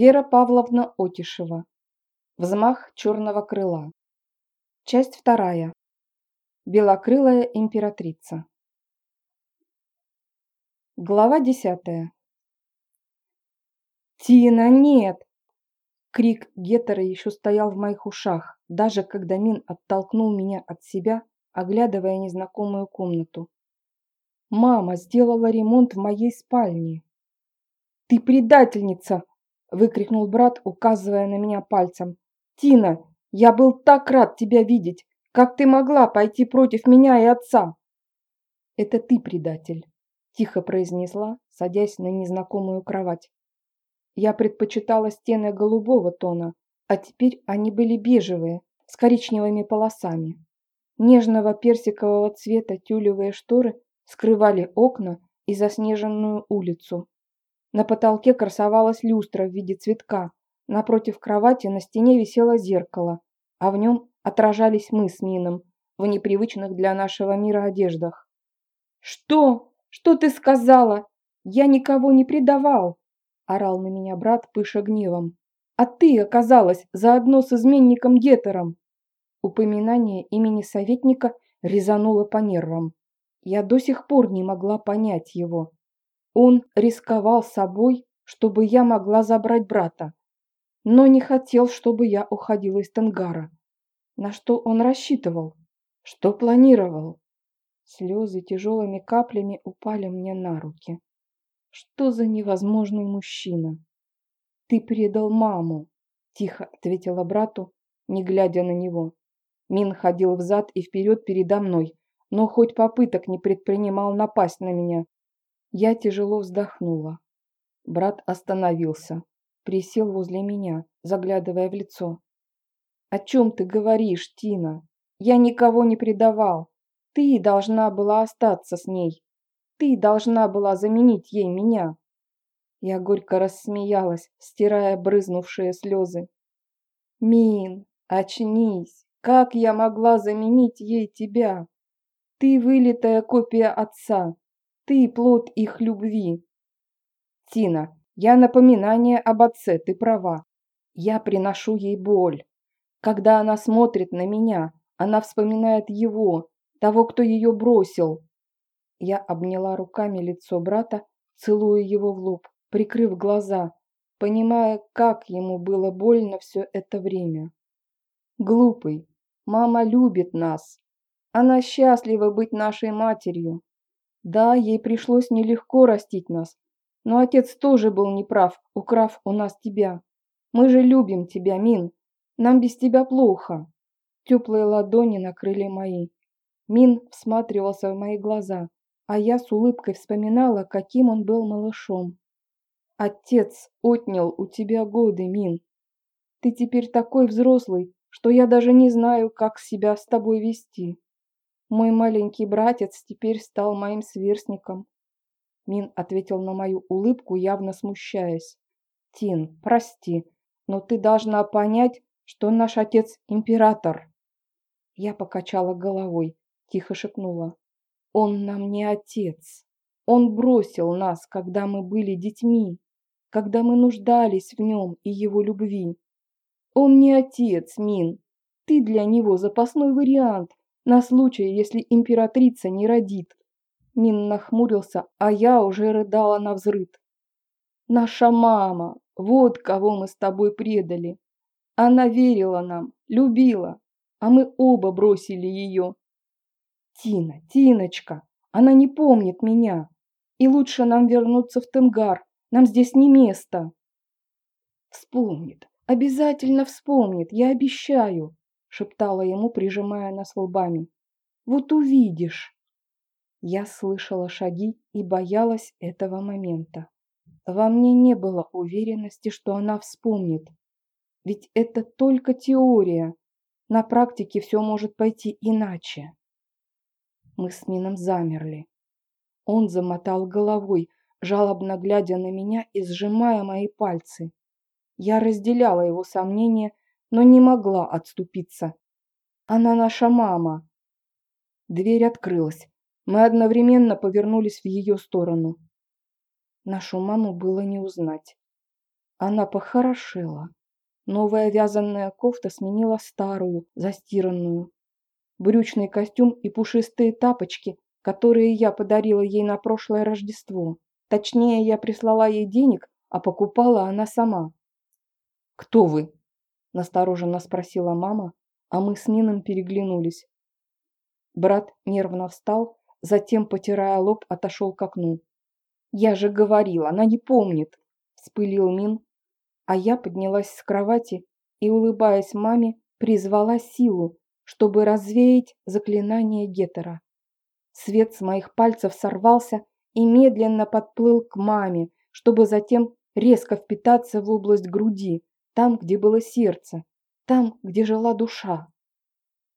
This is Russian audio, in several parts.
Вера Павловна Отишева. Взмах черного крыла. Часть вторая. Белокрылая императрица. Глава десятая. «Тина, нет!» Крик Геттера еще стоял в моих ушах, даже когда Мин оттолкнул меня от себя, оглядывая незнакомую комнату. «Мама сделала ремонт в моей спальне». «Ты предательница!» – выкрикнул брат, указывая на меня пальцем. «Тина, я был так рад тебя видеть! Как ты могла пойти против меня и отца?» «Это ты предатель», – тихо произнесла, садясь на незнакомую кровать. Я предпочитала стены голубого тона, а теперь они были бежевые, с коричневыми полосами. Нежного персикового цвета тюлевые шторы скрывали окна и заснеженную улицу. На потолке красовалась люстра в виде цветка. Напротив кровати на стене висело зеркало, а в нем отражались мы с Мином в непривычных для нашего мира одеждах. «Что? Что ты сказала? Я никого не предавал!» – орал на меня брат, пыша гневом. «А ты оказалась заодно с изменником Гетером!» Упоминание имени советника резануло по нервам. Я до сих пор не могла понять его. Он рисковал собой, чтобы я могла забрать брата, но не хотел, чтобы я уходила из Тенгара. На что он рассчитывал? Что планировал? Слезы тяжелыми каплями упали мне на руки. Что за невозможный мужчина? Ты предал маму, тихо ответила брату, не глядя на него. Мин ходил взад и вперед передо мной, но хоть попыток не предпринимал напасть на меня. Я тяжело вздохнула. Брат остановился, присел возле меня, заглядывая в лицо. «О чем ты говоришь, Тина? Я никого не предавал. Ты должна была остаться с ней. Ты должна была заменить ей меня. Я горько рассмеялась, стирая брызнувшие слезы. Мин, очнись. Как я могла заменить ей тебя? Ты вылитая копия отца. Ты плод их любви. Тина, я напоминание об отце, ты права. Я приношу ей боль. Когда она смотрит на меня, она вспоминает его, того, кто ее бросил, я обняла руками лицо брата, целуя его в лоб, прикрыв глаза, понимая, как ему было больно все это время. Глупый, мама любит нас. Она счастлива быть нашей матерью. Да, ей пришлось нелегко растить нас, но отец тоже был неправ, украв у нас тебя. Мы же любим тебя, Мин. Нам без тебя плохо. Теплые ладони накрыли мои. Мин всматривался в мои глаза, а я с улыбкой вспоминала, каким он был малышом. Отец отнял у тебя годы, Мин. Ты теперь такой взрослый, что я даже не знаю, как себя с тобой вести. Мой маленький братец теперь стал моим сверстником. Мин ответил на мою улыбку, явно смущаясь. Тин, прости, но ты должна понять, что наш отец император. Я покачала головой, тихо шепнула. Он нам не отец. Он бросил нас, когда мы были детьми, когда мы нуждались в нем и его любви. Он не отец, Мин. Ты для него запасной вариант на случай, если императрица не родит. Мин нахмурился, а я уже рыдала на взрыд. Наша мама, вот кого мы с тобой предали. Она верила нам, любила, а мы оба бросили ее. Тина, Тиночка, она не помнит меня. И лучше нам вернуться в Тенгар. Нам здесь не место. Вспомнит, обязательно вспомнит, я обещаю, шептала ему, прижимая нас лбами. Вот увидишь. Я слышала шаги и боялась этого момента. Во мне не было уверенности, что она вспомнит. Ведь это только теория. На практике все может пойти иначе. Мы с Мином замерли. Он замотал головой, жалобно глядя на меня и сжимая мои пальцы. Я разделяла его сомнения, но не могла отступиться. Она наша мама. Дверь открылась. Мы одновременно повернулись в ее сторону. Нашу маму было не узнать. Она похорошела. Новая вязаная кофта сменила старую, застиранную. Брючный костюм и пушистые тапочки, которые я подарила ей на прошлое Рождество. Точнее, я прислала ей денег, а покупала она сама. «Кто вы?» – настороженно спросила мама, а мы с Мином переглянулись. Брат нервно встал, затем, потирая лоб, отошел к окну. «Я же говорил, она не помнит!» – вспылил Мин, а я поднялась с кровати и, улыбаясь маме, призвала силу, чтобы развеять заклинание Гетера. Свет с моих пальцев сорвался и медленно подплыл к маме, чтобы затем резко впитаться в область груди, там, где было сердце, там, где жила душа.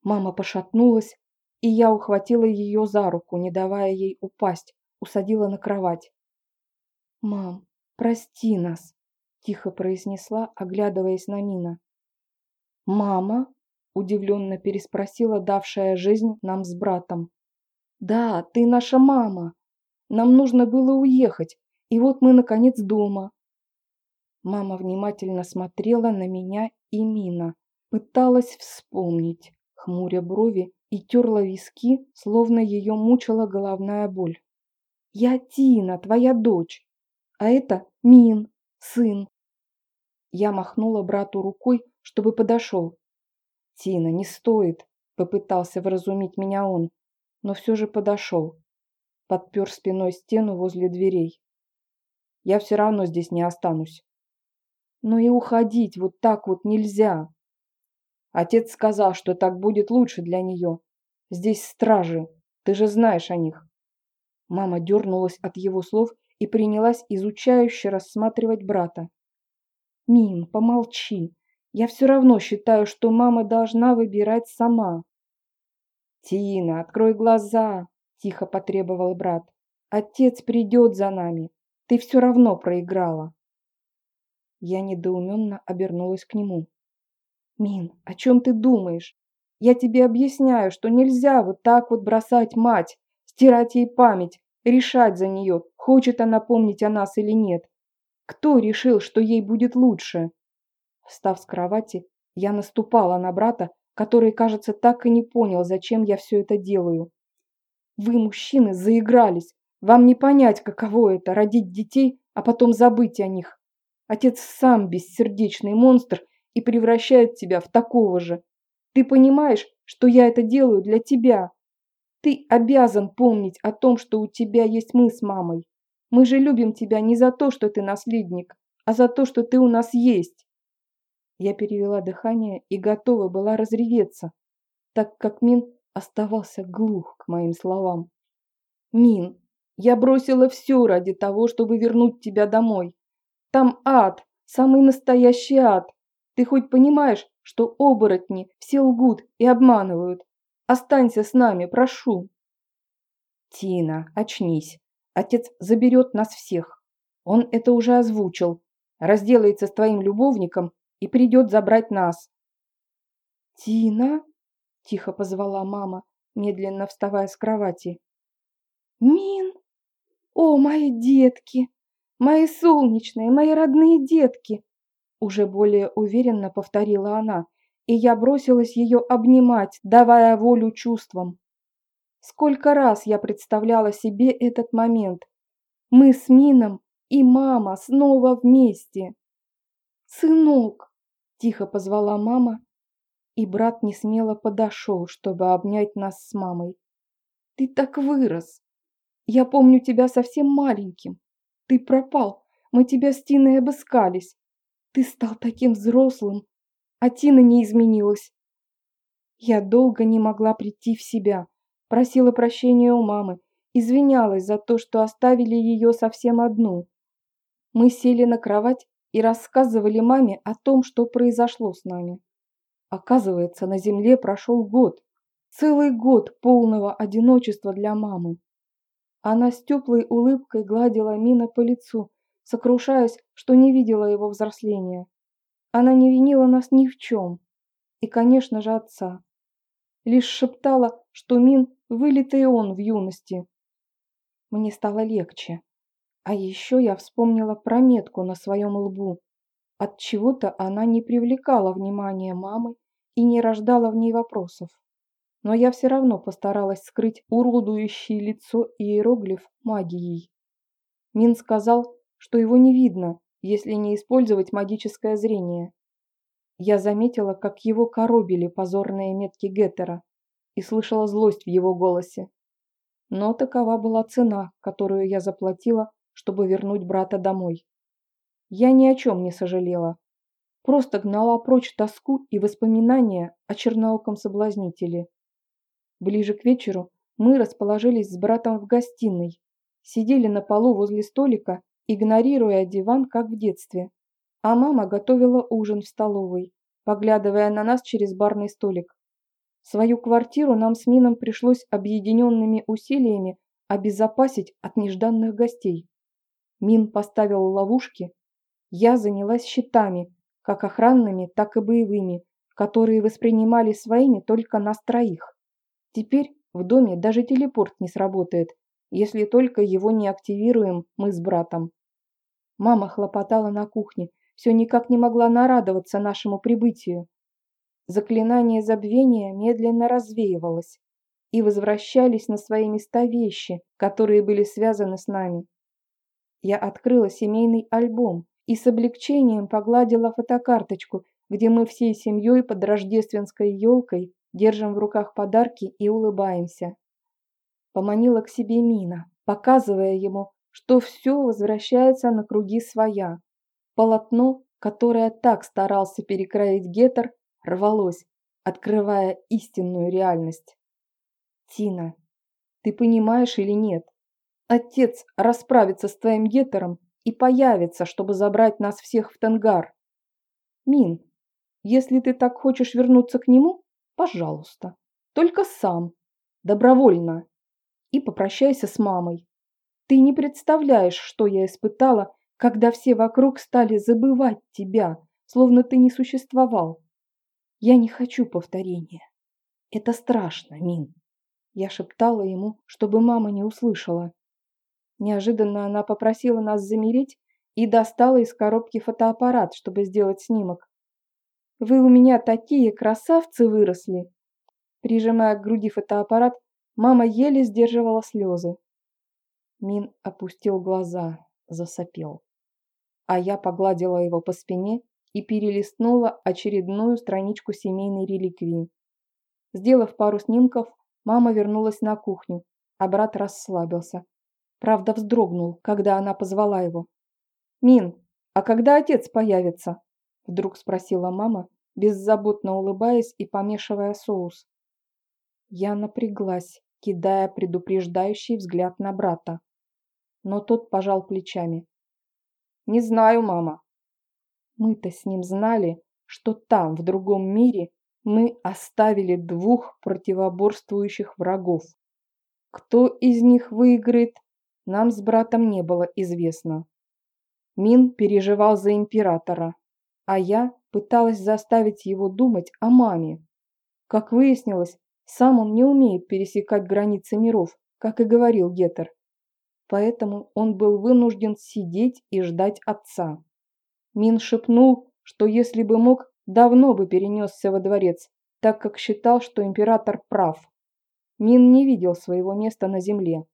Мама пошатнулась, и я ухватила ее за руку, не давая ей упасть, усадила на кровать. «Мам, прости нас», – тихо произнесла, оглядываясь на Мина. «Мама?» – удивленно переспросила давшая жизнь нам с братом. «Да, ты наша мама. Нам нужно было уехать, и вот мы, наконец, дома». Мама внимательно смотрела на меня и Мина, пыталась вспомнить, хмуря брови и терла виски, словно ее мучила головная боль. «Я Тина, твоя дочь, а это Мин, сын». Я махнула брату рукой, чтобы подошел. «Тина, не стоит», — попытался вразумить меня он, но все же подошел. Подпер спиной стену возле дверей. «Я все равно здесь не останусь». «Но и уходить вот так вот нельзя», Отец сказал, что так будет лучше для нее. Здесь стражи, ты же знаешь о них. Мама дернулась от его слов и принялась изучающе рассматривать брата. «Мин, помолчи. Я все равно считаю, что мама должна выбирать сама». «Тина, открой глаза!» – тихо потребовал брат. «Отец придет за нами. Ты все равно проиграла». Я недоуменно обернулась к нему. «Мин, о чем ты думаешь? Я тебе объясняю, что нельзя вот так вот бросать мать, стирать ей память, решать за нее, хочет она помнить о нас или нет. Кто решил, что ей будет лучше?» Встав с кровати, я наступала на брата, который, кажется, так и не понял, зачем я все это делаю. «Вы, мужчины, заигрались. Вам не понять, каково это – родить детей, а потом забыть о них. Отец сам бессердечный монстр – и превращает тебя в такого же. Ты понимаешь, что я это делаю для тебя. Ты обязан помнить о том, что у тебя есть мы с мамой. Мы же любим тебя не за то, что ты наследник, а за то, что ты у нас есть. Я перевела дыхание и готова была разреветься, так как Мин оставался глух к моим словам. Мин, я бросила все ради того, чтобы вернуть тебя домой. Там ад, самый настоящий ад. Ты хоть понимаешь, что оборотни все лгут и обманывают? Останься с нами, прошу. Тина, очнись. Отец заберет нас всех. Он это уже озвучил. Разделается с твоим любовником и придет забрать нас. Тина? Тихо позвала мама, медленно вставая с кровати. Мин! О, мои детки! Мои солнечные, мои родные детки! Уже более уверенно повторила она, и я бросилась ее обнимать, давая волю чувствам. Сколько раз я представляла себе этот момент. Мы с Мином и мама снова вместе. «Сынок!» – тихо позвала мама, и брат несмело подошел, чтобы обнять нас с мамой. «Ты так вырос! Я помню тебя совсем маленьким. Ты пропал, мы тебя с Тиной обыскались. Ты стал таким взрослым, а Тина не изменилась. Я долго не могла прийти в себя, просила прощения у мамы, извинялась за то, что оставили ее совсем одну. Мы сели на кровать и рассказывали маме о том, что произошло с нами. Оказывается, на земле прошел год, целый год полного одиночества для мамы. Она с теплой улыбкой гладила Мина по лицу, сокрушаясь, что не видела его взросления. Она не винила нас ни в чем. И, конечно же, отца. Лишь шептала, что Мин – вылитый он в юности. Мне стало легче. А еще я вспомнила про метку на своем лбу. От чего-то она не привлекала внимания мамы и не рождала в ней вопросов. Но я все равно постаралась скрыть уродующее лицо иероглиф магией. Мин сказал, что его не видно, если не использовать магическое зрение. Я заметила, как его коробили позорные метки Геттера и слышала злость в его голосе. Но такова была цена, которую я заплатила, чтобы вернуть брата домой. Я ни о чем не сожалела. Просто гнала прочь тоску и воспоминания о чернооком соблазнителе. Ближе к вечеру мы расположились с братом в гостиной, сидели на полу возле столика, игнорируя диван, как в детстве. А мама готовила ужин в столовой, поглядывая на нас через барный столик. Свою квартиру нам с Мином пришлось объединенными усилиями обезопасить от нежданных гостей. Мин поставил ловушки, я занялась щитами, как охранными, так и боевыми, которые воспринимали своими только нас троих. Теперь в доме даже телепорт не сработает, если только его не активируем мы с братом. Мама хлопотала на кухне, все никак не могла нарадоваться нашему прибытию. Заклинание забвения медленно развеивалось, и возвращались на свои места вещи, которые были связаны с нами. Я открыла семейный альбом, и с облегчением погладила фотокарточку, где мы всей семьей под рождественской елкой держим в руках подарки и улыбаемся. Поманила к себе Мина, показывая ему, что все возвращается на круги своя. Полотно, которое так старался перекроить Гетер, рвалось, открывая истинную реальность. Тина, ты понимаешь или нет? Отец расправится с твоим Гетером и появится, чтобы забрать нас всех в Тенгар. Мин, если ты так хочешь вернуться к нему, пожалуйста, только сам, добровольно. И попрощайся с мамой. Ты не представляешь, что я испытала, когда все вокруг стали забывать тебя, словно ты не существовал. Я не хочу повторения. Это страшно, Мин. Я шептала ему, чтобы мама не услышала. Неожиданно она попросила нас замереть и достала из коробки фотоаппарат, чтобы сделать снимок. «Вы у меня такие красавцы выросли!» Прижимая к груди фотоаппарат, мама еле сдерживала слезы. Мин опустил глаза, засопел. А я погладила его по спине и перелистнула очередную страничку семейной реликвии. Сделав пару снимков, мама вернулась на кухню, а брат расслабился, Правда, вздрогнул, когда она позвала его. «Мин, а когда отец появится?» Вдруг спросила мама, беззаботно улыбаясь и помешивая соус. Я напряглась, кидая предупреждающий взгляд на брата. Но тот пожал плечами. «Не знаю, мама». Мы-то с ним знали, что там, в другом мире, мы оставили двух противоборствующих врагов. Кто из них выиграет, нам с братом не было известно. Мин переживал за императора, а я пыталась заставить его думать о маме. Как выяснилось, сам он не умеет пересекать границы миров, как и говорил Гетер. Поэтому он был вынужден сидеть и ждать отца. Мин шепнул, что если бы мог, давно бы перенесся во дворец, так как считал, что император прав. Мин не видел своего места на земле.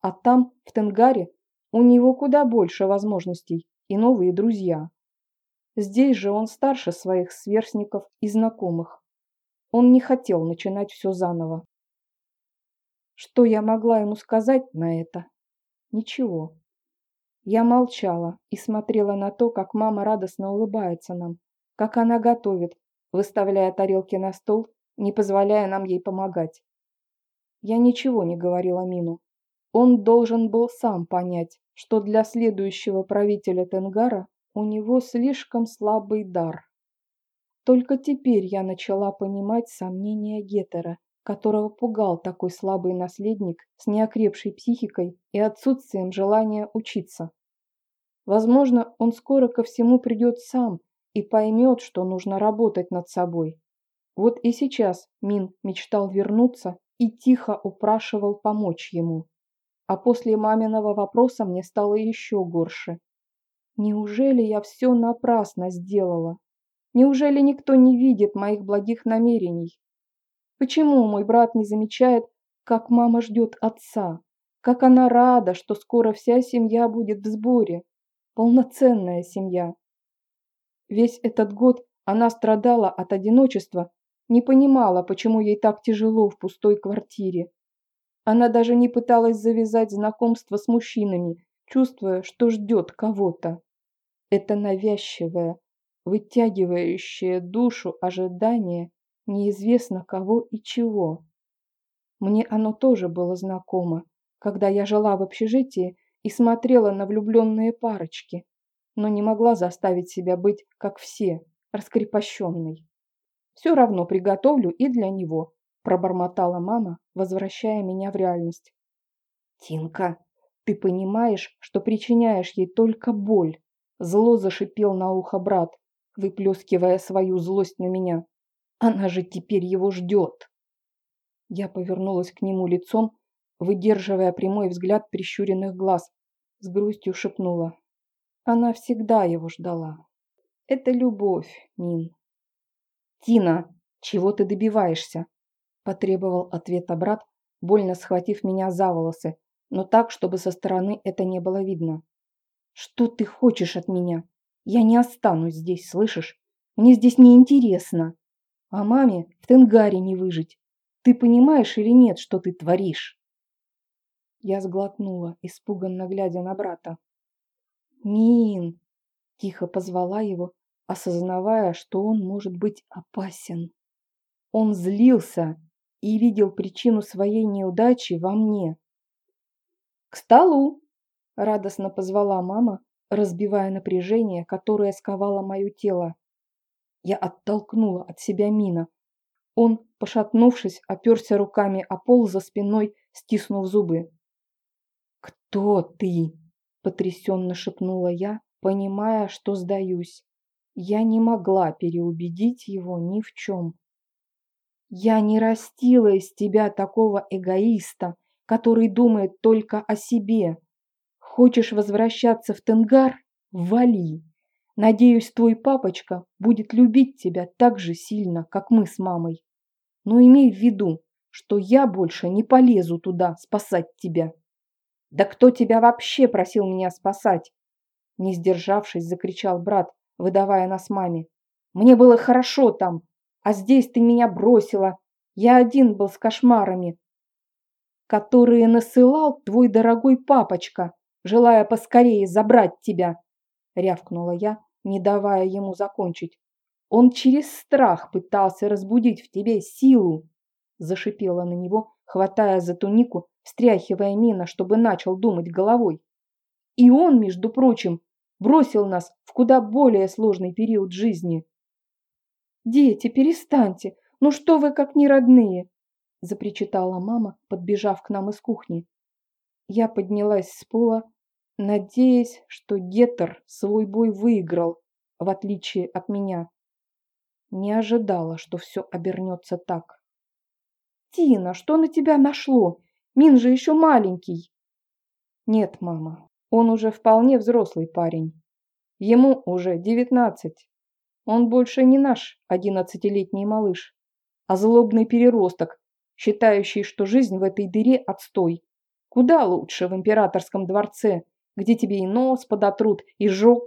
А там, в Тенгаре, у него куда больше возможностей и новые друзья. Здесь же он старше своих сверстников и знакомых. Он не хотел начинать все заново. Что я могла ему сказать на это? Ничего. Я молчала и смотрела на то, как мама радостно улыбается нам, как она готовит, выставляя тарелки на стол, не позволяя нам ей помогать. Я ничего не говорила Мину, он должен был сам понять, что для следующего правителя Тенгара у него слишком слабый дар. Только теперь я начала понимать сомнения Гетера, которого пугал такой слабый наследник с неокрепшей психикой и отсутствием желания учиться. Возможно, он скоро ко всему придет сам и поймет, что нужно работать над собой. Вот и сейчас Мин мечтал вернуться и тихо упрашивал помочь ему. А после маминого вопроса мне стало еще горше. Неужели я все напрасно сделала? Неужели никто не видит моих благих намерений? Почему мой брат не замечает, как мама ждет отца? Как она рада, что скоро вся семья будет в сборе? Полноценная семья. Весь этот год она страдала от одиночества, не понимала, почему ей так тяжело в пустой квартире. Она даже не пыталась завязать знакомство с мужчинами, чувствуя, что ждет кого-то. Это навязчивое, вытягивающее душу ожидание неизвестно кого и чего. Мне оно тоже было знакомо, когда я жила в общежитии и смотрела на влюбленные парочки, но не могла заставить себя быть, как все, раскрепощенной. Все равно приготовлю и для него, пробормотала мама, возвращая меня в реальность. Тинка, ты понимаешь, что причиняешь ей только боль? Зло зашипел на ухо брат, выплескивая свою злость на меня. Она же теперь его ждет. Я повернулась к нему лицом, выдерживая прямой взгляд прищуренных глаз. С грустью шепнула. Она всегда его ждала. Это любовь, Нин. Тина, чего ты добиваешься? Потребовал ответа брат, больно схватив меня за волосы, но так, чтобы со стороны это не было видно. Что ты хочешь от меня? Я не останусь здесь, слышишь? Мне здесь неинтересно. А маме в Тенгаре не выжить. Ты понимаешь или нет, что ты творишь? Я сглотнула, испуганно глядя на брата. «Мин!» – тихо позвала его, осознавая, что он может быть опасен. Он злился и видел причину своей неудачи во мне. «К столу!» – радостно позвала мама, разбивая напряжение, которое сковало мое тело. Я оттолкнула от себя Мина. Он, пошатнувшись, оперся руками о пол за спиной, стиснув зубы. «Кто ты?» – потрясенно шепнула я, понимая, что сдаюсь. Я не могла переубедить его ни в чем. Я не растила из тебя такого эгоиста, который думает только о себе. Хочешь возвращаться в Тенгар? Вали. Надеюсь, твой папочка будет любить тебя так же сильно, как мы с мамой. Но имей в виду, что я больше не полезу туда спасать тебя. Да кто тебя вообще просил меня спасать? Не сдержавшись, закричал брат, выдавая нас маме. Мне было хорошо там, а здесь ты меня бросила. Я один был с кошмарами, которые насылал твой дорогой папочка, желая поскорее забрать тебя, рявкнула я, не давая ему закончить. Он через страх пытался разбудить в тебе силу, зашипела на него, хватая за тунику, встряхивая Мина, чтобы начал думать головой. И он, между прочим, бросил нас в куда более сложный период жизни. «Дети, перестаньте! Ну что вы, как не родные!» Запричитала мама, подбежав к нам из кухни. Я поднялась с пола, надеясь, что Геттер свой бой выиграл, в отличие от меня. Не ожидала, что все обернется так. «Тина, что на тебя нашло? Мин же еще маленький!» «Нет, мама, он уже вполне взрослый парень. Ему уже девятнадцать. Он больше не наш одиннадцатилетний малыш, а злобный переросток, считающий, что жизнь в этой дыре – отстой. Куда лучше в императорском дворце, где тебе и нос подотрут, и жо...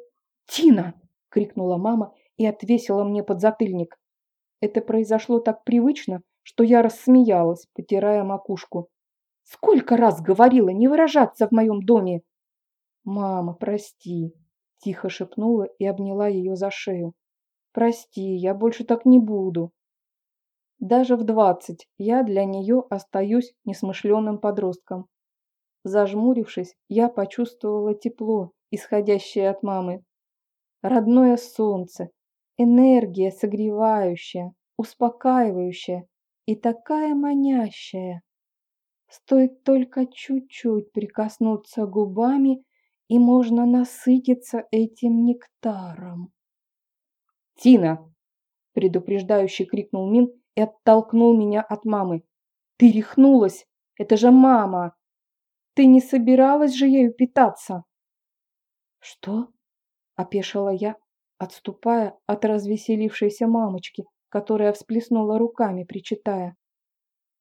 «Тина!» – крикнула мама и отвесила мне подзатыльник. Это произошло так привычно, что я рассмеялась, потирая макушку. «Сколько раз говорила не выражаться в моем доме!» «Мама, прости!» – тихо шепнула и обняла ее за шею. «Прости, я больше так не буду!» Даже в двадцать я для нее остаюсь несмышленым подростком. Зажмурившись, я почувствовала тепло, исходящее от мамы. Родное солнце, энергия согревающая, успокаивающая и такая манящая. Стоит только чуть-чуть прикоснуться губами, и можно насытиться этим нектаром. «Тина!» – предупреждающе крикнул Мин и оттолкнул меня от мамы. «Ты рехнулась! Это же мама! Ты не собиралась же ею питаться!» «Что?» Опешила я, отступая от развеселившейся мамочки, которая всплеснула руками, причитая.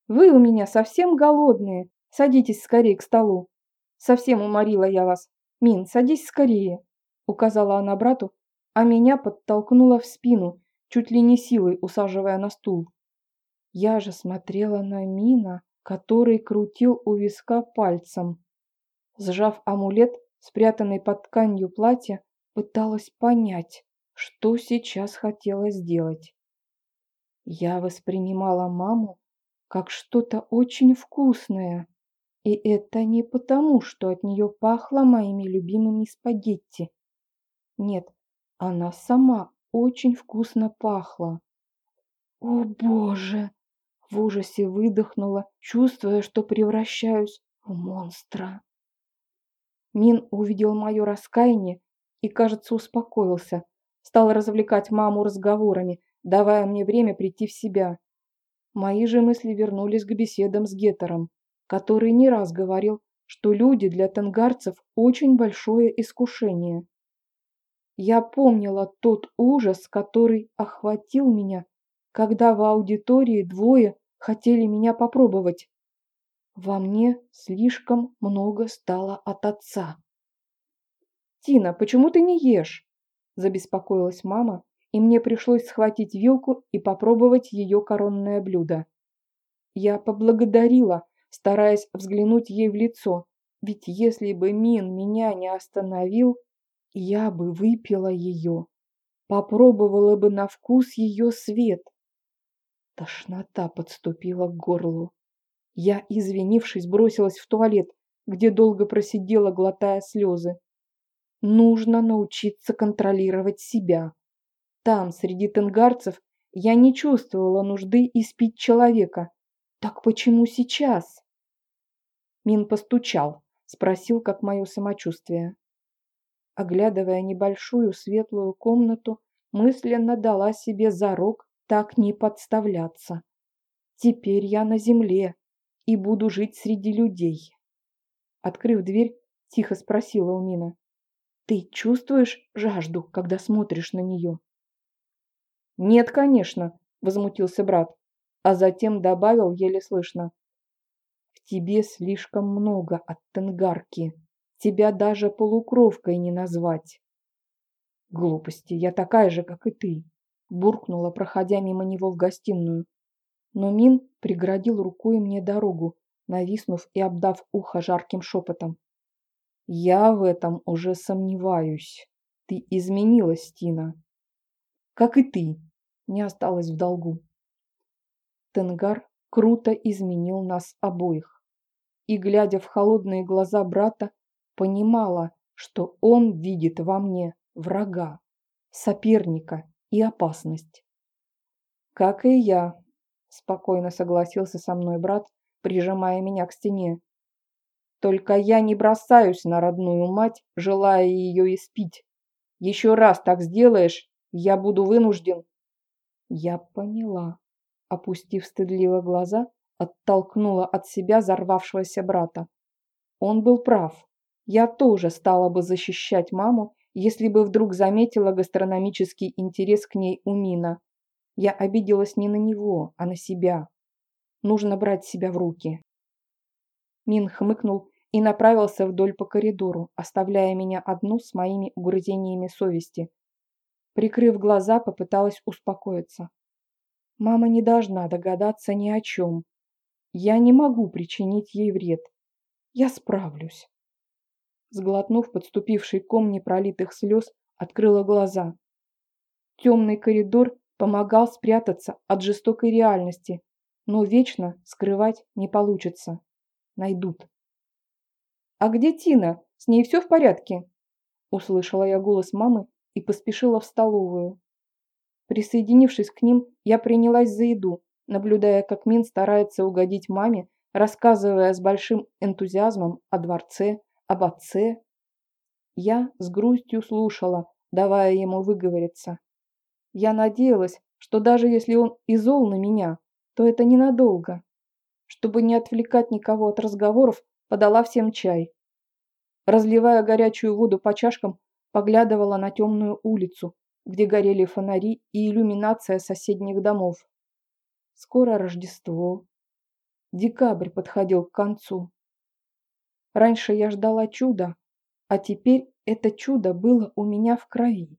«Вы у меня совсем голодные. Садитесь скорее к столу. Совсем уморила я вас. Мин, садись скорее», — указала она брату, а меня подтолкнула в спину, чуть ли не силой усаживая на стул. Я же смотрела на Мина, который крутил у виска пальцем. Сжав амулет, спрятанный под тканью платья, пыталась понять, что сейчас хотела сделать. Я воспринимала маму как что-то очень вкусное, и это не потому, что от нее пахло моими любимыми спагетти. Нет, она сама очень вкусно пахла. «О, Боже!» — в ужасе выдохнула, чувствуя, что превращаюсь в монстра. Мин увидел мое раскаяние и, кажется, успокоился. Стал развлекать маму разговорами, давая мне время прийти в себя. Мои же мысли вернулись к беседам с Гетером, который не раз говорил, что люди для тенгарцев очень большое искушение. Я помнила тот ужас, который охватил меня, когда в аудитории двое хотели меня попробовать. Во мне слишком много стало от отца. «Тина, почему ты не ешь?» – забеспокоилась мама, и мне пришлось схватить вилку и попробовать ее коронное блюдо. Я поблагодарила, стараясь взглянуть ей в лицо, ведь если бы Мин меня не остановил, я бы выпила ее, попробовала бы на вкус ее свет. Тошнота подступила к горлу. Я, извинившись, бросилась в туалет, где долго просидела, глотая слезы. Нужно научиться контролировать себя. Там, среди тенгарцев, я не чувствовала нужды испить человека. Так почему сейчас? Мин постучал, спросил, как мое самочувствие. Оглядывая небольшую светлую комнату, мысленно дала себе зарок так не подставляться. Теперь я на земле, и буду жить среди людей. Открыв дверь, тихо спросила у Мина. Ты чувствуешь жажду, когда смотришь на нее? Нет, конечно, возмутился брат, а затем добавил еле слышно. В тебе слишком много от тенгарки. Тебя даже полукровкой не назвать. Глупости, я такая же, как и ты, буркнула, проходя мимо него в гостиную но Мин преградил рукой мне дорогу, нависнув и обдав ухо жарким шепотом. «Я в этом уже сомневаюсь. Ты изменилась, Тина. Как и ты, не осталось в долгу». Тенгар круто изменил нас обоих. И, глядя в холодные глаза брата, понимала, что он видит во мне врага, соперника и опасность. Как и я, спокойно согласился со мной брат, прижимая меня к стене. Только я не бросаюсь на родную мать, желая ее испить. Еще раз так сделаешь, я буду вынужден. Я поняла. Опустив стыдливо глаза, оттолкнула от себя взорвавшегося брата. Он был прав. Я тоже стала бы защищать маму, если бы вдруг заметила гастрономический интерес к ней у Мина. Я обиделась не на него, а на себя. Нужно брать себя в руки. Мин хмыкнул и направился вдоль по коридору, оставляя меня одну с моими угрызениями совести. Прикрыв глаза, попыталась успокоиться. Мама не должна догадаться ни о чем. Я не могу причинить ей вред. Я справлюсь. Сглотнув подступивший ком непролитых слез, открыла глаза. Темный коридор помогал спрятаться от жестокой реальности, но вечно скрывать не получится. Найдут. «А где Тина? С ней все в порядке?» Услышала я голос мамы и поспешила в столовую. Присоединившись к ним, я принялась за еду, наблюдая, как Мин старается угодить маме, рассказывая с большим энтузиазмом о дворце, об отце. Я с грустью слушала, давая ему выговориться. Я надеялась, что даже если он и зол на меня, то это ненадолго. Чтобы не отвлекать никого от разговоров, подала всем чай. Разливая горячую воду по чашкам, поглядывала на темную улицу, где горели фонари и иллюминация соседних домов. Скоро Рождество. Декабрь подходил к концу. Раньше я ждала чуда, а теперь это чудо было у меня в крови.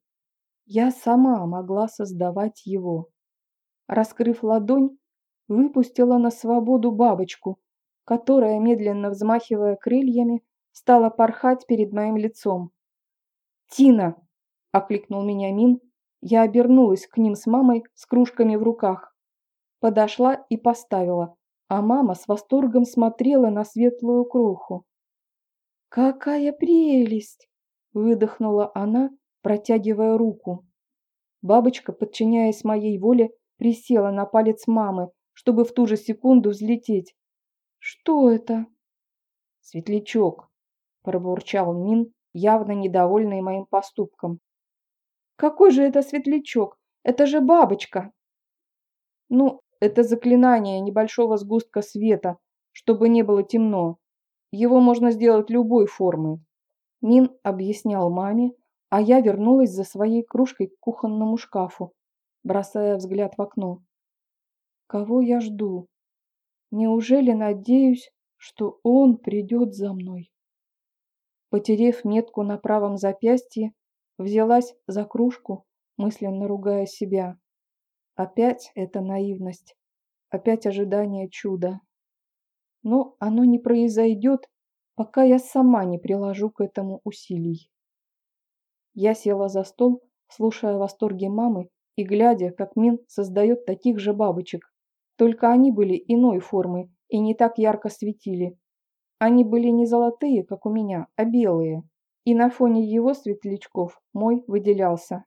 Я сама могла создавать его. Раскрыв ладонь, выпустила на свободу бабочку, которая, медленно взмахивая крыльями, стала порхать перед моим лицом. «Тина!» – окликнул меня Мин. Я обернулась к ним с мамой с кружками в руках. Подошла и поставила, а мама с восторгом смотрела на светлую кроху. «Какая прелесть!» – выдохнула она, протягивая руку. Бабочка, подчиняясь моей воле, присела на палец мамы, чтобы в ту же секунду взлететь. «Что это?» «Светлячок», – пробурчал Мин, явно недовольный моим поступком. «Какой же это светлячок? Это же бабочка!» «Ну, это заклинание небольшого сгустка света, чтобы не было темно. Его можно сделать любой формы». Мин объяснял маме, а я вернулась за своей кружкой к кухонному шкафу, бросая взгляд в окно. Кого я жду? Неужели надеюсь, что он придет за мной? Потерев метку на правом запястье, взялась за кружку, мысленно ругая себя. Опять эта наивность, опять ожидание чуда. Но оно не произойдет, пока я сама не приложу к этому усилий. Я села за стол, слушая восторги мамы и глядя, как Мин создает таких же бабочек. Только они были иной формы и не так ярко светили. Они были не золотые, как у меня, а белые. И на фоне его светлячков мой выделялся.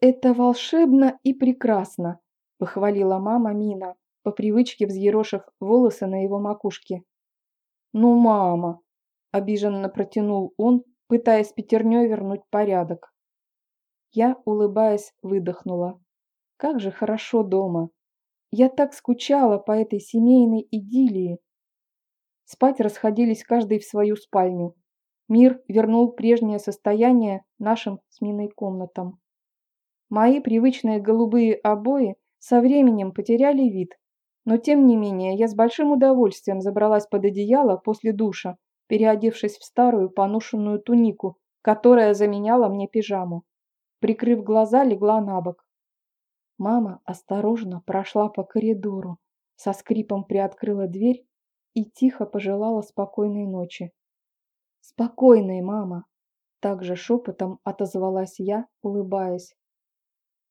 «Это волшебно и прекрасно!» – похвалила мама Мина, по привычке взъерошив волосы на его макушке. «Ну, мама!» – обиженно протянул он, пытаясь пятерней вернуть порядок. Я, улыбаясь, выдохнула. Как же хорошо дома. Я так скучала по этой семейной идиллии. Спать расходились каждый в свою спальню. Мир вернул прежнее состояние нашим с Миной комнатам. Мои привычные голубые обои со временем потеряли вид, но тем не менее я с большим удовольствием забралась под одеяло после душа переодевшись в старую поношенную тунику, которая заменяла мне пижаму. Прикрыв глаза, легла на бок. Мама осторожно прошла по коридору, со скрипом приоткрыла дверь и тихо пожелала спокойной ночи. «Спокойной, мама!» Также шепотом отозвалась я, улыбаясь.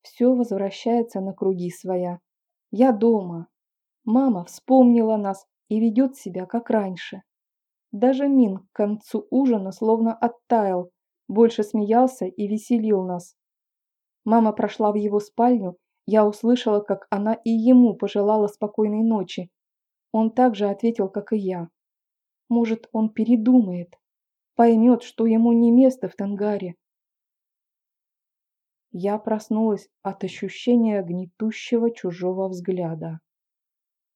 Все возвращается на круги своя. Я дома. Мама вспомнила нас и ведет себя как раньше. Даже Мин к концу ужина словно оттаял, больше смеялся и веселил нас. Мама прошла в его спальню, я услышала, как она и ему пожелала спокойной ночи. Он также ответил, как и я. Может, он передумает, поймет, что ему не место в Тангаре. Я проснулась от ощущения гнетущего чужого взгляда.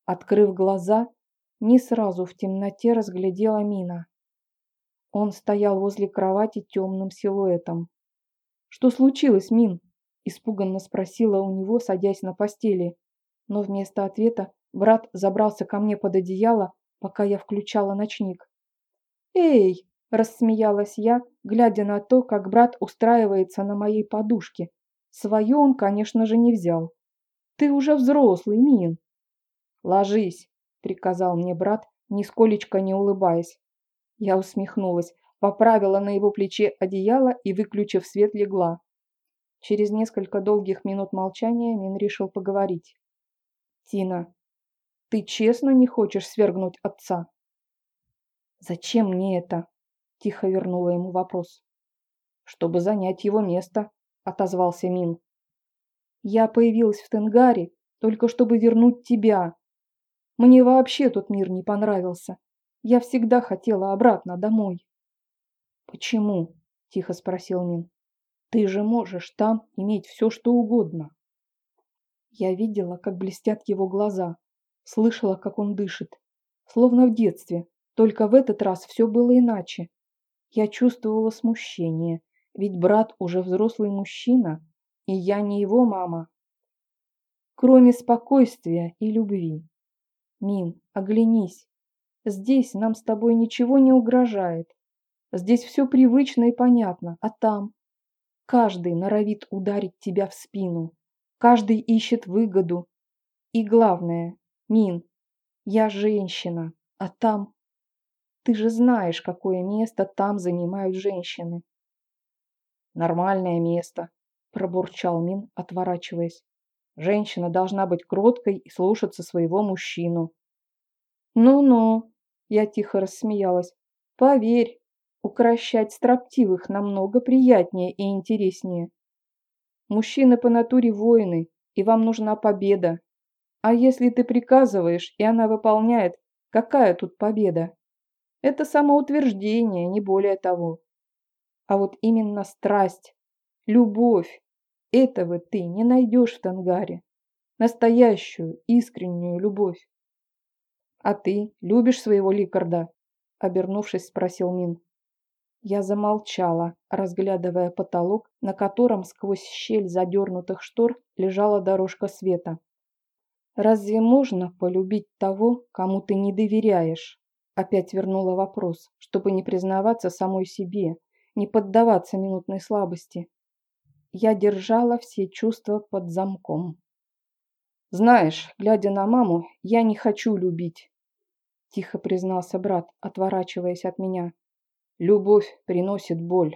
Открыв глаза, не сразу в темноте разглядела Мина. Он стоял возле кровати темным силуэтом. «Что случилось, Мин?» – испуганно спросила у него, садясь на постели. Но вместо ответа брат забрался ко мне под одеяло, пока я включала ночник. «Эй!» – рассмеялась я, глядя на то, как брат устраивается на моей подушке. Свое он, конечно же, не взял. «Ты уже взрослый, Мин!» «Ложись!» – приказал мне брат, нисколечко не улыбаясь. Я усмехнулась, поправила на его плече одеяло и, выключив свет, легла. Через несколько долгих минут молчания Мин решил поговорить. «Тина, ты честно не хочешь свергнуть отца?» «Зачем мне это?» – тихо вернула ему вопрос. «Чтобы занять его место», – отозвался Мин. «Я появилась в Тенгаре только чтобы вернуть тебя, мне вообще тот мир не понравился. Я всегда хотела обратно домой. «Почему?» – тихо спросил Мин. «Ты же можешь там иметь все, что угодно». Я видела, как блестят его глаза, слышала, как он дышит. Словно в детстве, только в этот раз все было иначе. Я чувствовала смущение, Ведь брат уже взрослый мужчина, и я не его мама. Кроме спокойствия и любви. Мин, оглянись. Здесь нам с тобой ничего не угрожает. Здесь все привычно и понятно, а там? Каждый норовит ударить тебя в спину. Каждый ищет выгоду. И главное, Мин, я женщина, а там... Ты же знаешь, какое место там занимают женщины. Нормальное место, пробурчал Мин, отворачиваясь. Женщина должна быть кроткой и слушаться своего мужчину. Ну-ну, я тихо рассмеялась. Поверь, укращать строптивых намного приятнее и интереснее. Мужчины по натуре воины, и вам нужна победа. А если ты приказываешь, и она выполняет, какая тут победа? Это самоутверждение, не более того. А вот именно страсть, любовь, этого ты не найдешь в Тангаре. Настоящую, искреннюю любовь. «А ты любишь своего Ликарда?» – обернувшись, спросил Мин. Я замолчала, разглядывая потолок, на котором сквозь щель задернутых штор лежала дорожка света. «Разве можно полюбить того, кому ты не доверяешь?» Опять вернула вопрос, чтобы не признаваться самой себе, не поддаваться минутной слабости. Я держала все чувства под замком. «Знаешь, глядя на маму, я не хочу любить», – тихо признался брат, отворачиваясь от меня. «Любовь приносит боль».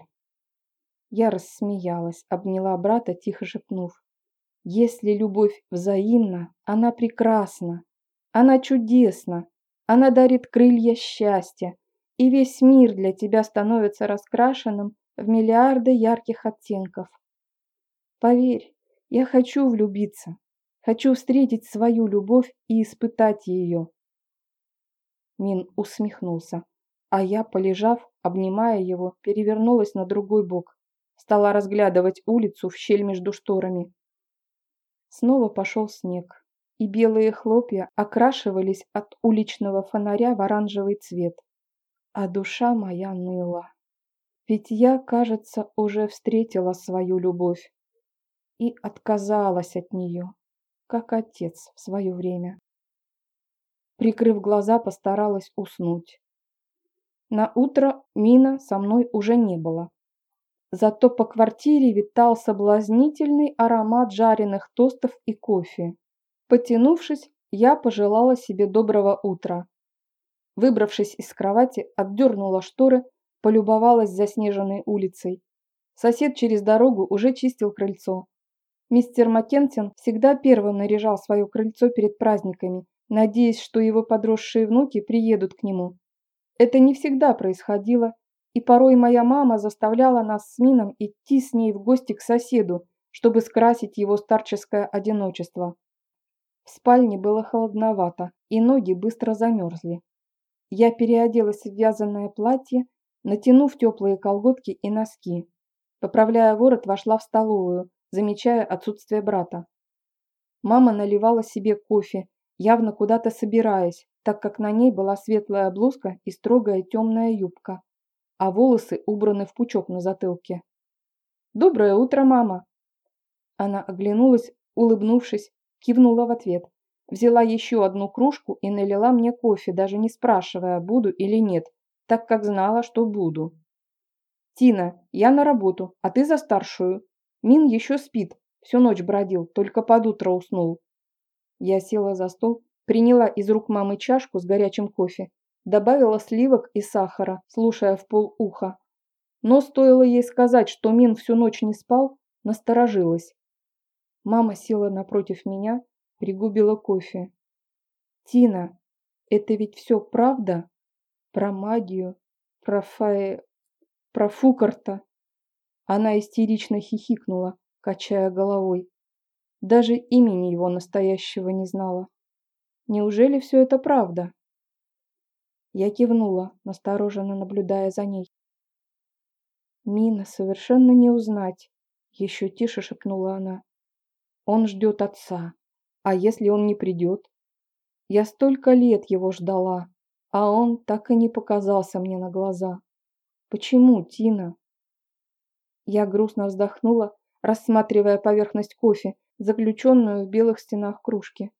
Я рассмеялась, обняла брата, тихо шепнув. «Если любовь взаимна, она прекрасна, она чудесна, она дарит крылья счастья, и весь мир для тебя становится раскрашенным в миллиарды ярких оттенков. Поверь, я хочу влюбиться, Хочу встретить свою любовь и испытать ее. Мин усмехнулся, а я, полежав, обнимая его, перевернулась на другой бок. Стала разглядывать улицу в щель между шторами. Снова пошел снег, и белые хлопья окрашивались от уличного фонаря в оранжевый цвет. А душа моя ныла. Ведь я, кажется, уже встретила свою любовь и отказалась от нее как отец в свое время. Прикрыв глаза, постаралась уснуть. На утро Мина со мной уже не было. Зато по квартире витал соблазнительный аромат жареных тостов и кофе. Потянувшись, я пожелала себе доброго утра. Выбравшись из кровати, отдернула шторы, полюбовалась заснеженной улицей. Сосед через дорогу уже чистил крыльцо. Мистер Маккентин всегда первым наряжал свое крыльцо перед праздниками, надеясь, что его подросшие внуки приедут к нему. Это не всегда происходило, и порой моя мама заставляла нас с Мином идти с ней в гости к соседу, чтобы скрасить его старческое одиночество. В спальне было холодновато, и ноги быстро замерзли. Я переоделась в вязаное платье, натянув теплые колготки и носки. Поправляя ворот, вошла в столовую, замечая отсутствие брата. Мама наливала себе кофе, явно куда-то собираясь, так как на ней была светлая блузка и строгая темная юбка, а волосы убраны в пучок на затылке. «Доброе утро, мама!» Она оглянулась, улыбнувшись, кивнула в ответ. Взяла еще одну кружку и налила мне кофе, даже не спрашивая, буду или нет, так как знала, что буду. «Тина, я на работу, а ты за старшую. Мин еще спит, всю ночь бродил, только под утро уснул. Я села за стол, приняла из рук мамы чашку с горячим кофе, добавила сливок и сахара, слушая в пол уха. Но стоило ей сказать, что Мин всю ночь не спал, насторожилась. Мама села напротив меня, пригубила кофе. «Тина, это ведь все правда? Про магию, про Фае... про Фукарта?» Она истерично хихикнула, качая головой. Даже имени его настоящего не знала. Неужели все это правда? Я кивнула, настороженно наблюдая за ней. «Мина совершенно не узнать», — еще тише шепнула она. «Он ждет отца. А если он не придет? Я столько лет его ждала, а он так и не показался мне на глаза. Почему, Тина?» Я грустно вздохнула, рассматривая поверхность кофе, заключенную в белых стенах кружки.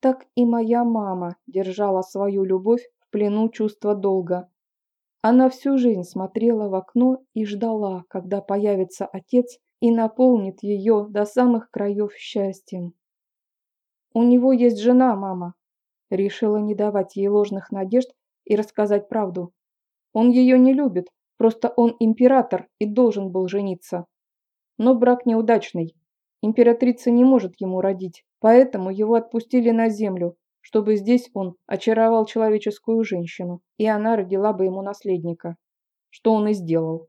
Так и моя мама держала свою любовь в плену чувства долга. Она всю жизнь смотрела в окно и ждала, когда появится отец и наполнит ее до самых краев счастьем. «У него есть жена, мама», – решила не давать ей ложных надежд и рассказать правду. «Он ее не любит, просто он император и должен был жениться. Но брак неудачный. Императрица не может ему родить, поэтому его отпустили на землю, чтобы здесь он очаровал человеческую женщину, и она родила бы ему наследника. Что он и сделал.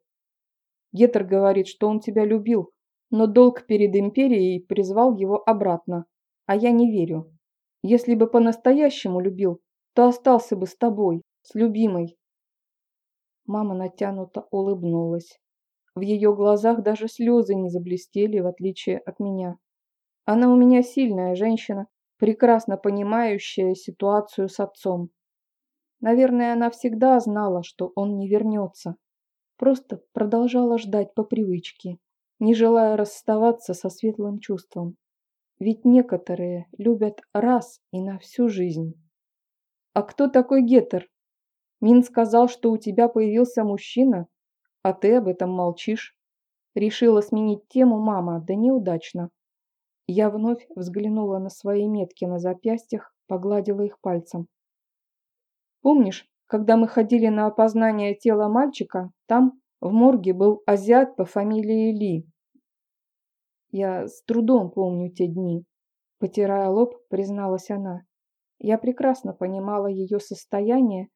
Гетер говорит, что он тебя любил, но долг перед империей призвал его обратно. А я не верю. Если бы по-настоящему любил, то остался бы с тобой, с любимой. Мама натянуто улыбнулась. В ее глазах даже слезы не заблестели, в отличие от меня. Она у меня сильная женщина, прекрасно понимающая ситуацию с отцом. Наверное, она всегда знала, что он не вернется. Просто продолжала ждать по привычке, не желая расставаться со светлым чувством. Ведь некоторые любят раз и на всю жизнь. «А кто такой Гетер? Мин сказал, что у тебя появился мужчина, а ты об этом молчишь. Решила сменить тему мама, да неудачно. Я вновь взглянула на свои метки на запястьях, погладила их пальцем. Помнишь, когда мы ходили на опознание тела мальчика, там, в морге, был азиат по фамилии Ли. Я с трудом помню те дни. Потирая лоб, призналась она. Я прекрасно понимала ее состояние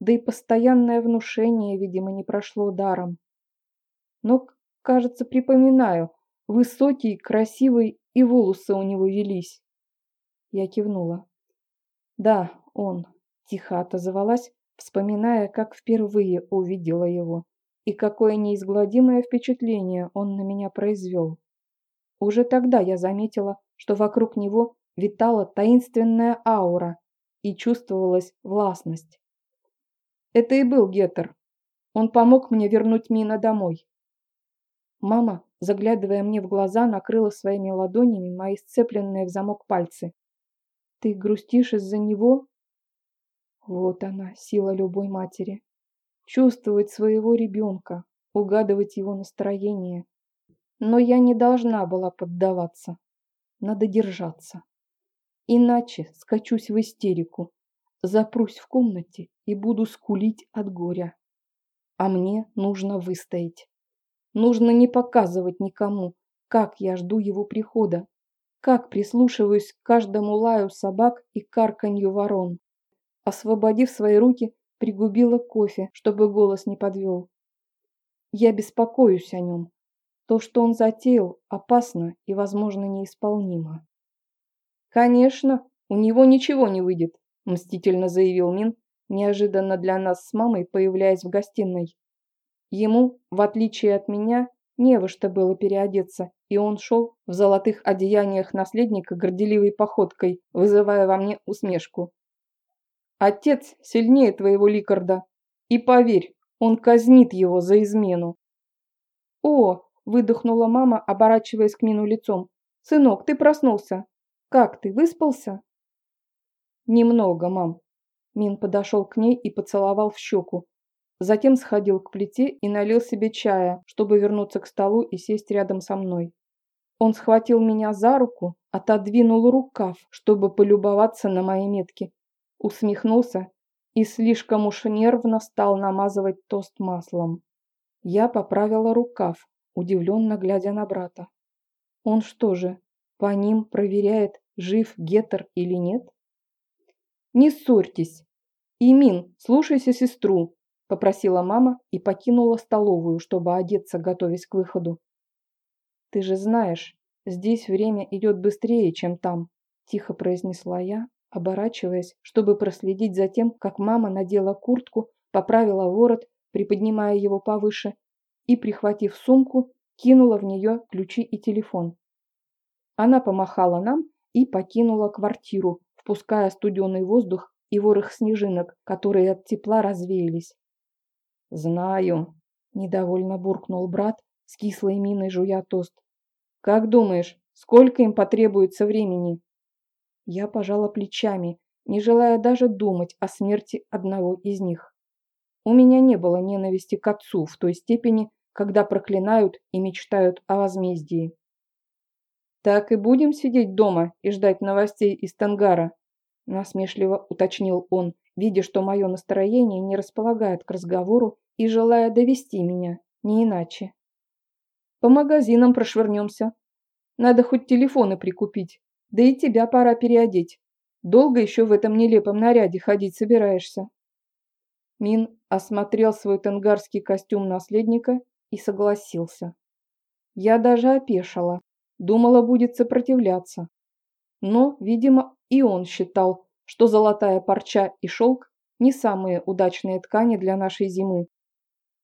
да и постоянное внушение, видимо, не прошло даром. Но, кажется, припоминаю, высокий, красивый, и волосы у него велись. Я кивнула. Да, он, тихо отозвалась, вспоминая, как впервые увидела его, и какое неизгладимое впечатление он на меня произвел. Уже тогда я заметила, что вокруг него витала таинственная аура и чувствовалась властность. Это и был Геттер. Он помог мне вернуть Мина домой. Мама, заглядывая мне в глаза, накрыла своими ладонями мои сцепленные в замок пальцы. Ты грустишь из-за него? Вот она, сила любой матери. Чувствовать своего ребенка, угадывать его настроение. Но я не должна была поддаваться. Надо держаться. Иначе скачусь в истерику запрусь в комнате и буду скулить от горя. А мне нужно выстоять. Нужно не показывать никому, как я жду его прихода, как прислушиваюсь к каждому лаю собак и карканью ворон. Освободив свои руки, пригубила кофе, чтобы голос не подвел. Я беспокоюсь о нем. То, что он затеял, опасно и, возможно, неисполнимо. Конечно, у него ничего не выйдет, мстительно заявил Мин, неожиданно для нас с мамой появляясь в гостиной. Ему, в отличие от меня, не во что было переодеться, и он шел в золотых одеяниях наследника горделивой походкой, вызывая во мне усмешку. «Отец сильнее твоего Ликарда, и поверь, он казнит его за измену». «О!» – выдохнула мама, оборачиваясь к Мину лицом. «Сынок, ты проснулся. Как ты, выспался?» «Немного, мам». Мин подошел к ней и поцеловал в щеку. Затем сходил к плите и налил себе чая, чтобы вернуться к столу и сесть рядом со мной. Он схватил меня за руку, отодвинул рукав, чтобы полюбоваться на мои метки, усмехнулся и слишком уж нервно стал намазывать тост маслом. Я поправила рукав, удивленно глядя на брата. Он что же, по ним проверяет, жив Гетер или нет? Не ссорьтесь. Имин, слушайся сестру, попросила мама и покинула столовую, чтобы одеться, готовясь к выходу. Ты же знаешь, здесь время идет быстрее, чем там, тихо произнесла я, оборачиваясь, чтобы проследить за тем, как мама надела куртку, поправила ворот, приподнимая его повыше, и, прихватив сумку, кинула в нее ключи и телефон. Она помахала нам и покинула квартиру, впуская студеный воздух и ворох снежинок, которые от тепла развеялись. «Знаю», – недовольно буркнул брат, с кислой миной жуя тост. «Как думаешь, сколько им потребуется времени?» Я пожала плечами, не желая даже думать о смерти одного из них. У меня не было ненависти к отцу в той степени, когда проклинают и мечтают о возмездии. «Так и будем сидеть дома и ждать новостей из Тангара?» – насмешливо уточнил он, видя, что мое настроение не располагает к разговору и желая довести меня, не иначе. «По магазинам прошвырнемся. Надо хоть телефоны прикупить, да и тебя пора переодеть. Долго еще в этом нелепом наряде ходить собираешься?» Мин осмотрел свой тангарский костюм наследника и согласился. Я даже опешила, думала, будет сопротивляться. Но, видимо, и он считал, что золотая парча и шелк не самые удачные ткани для нашей зимы.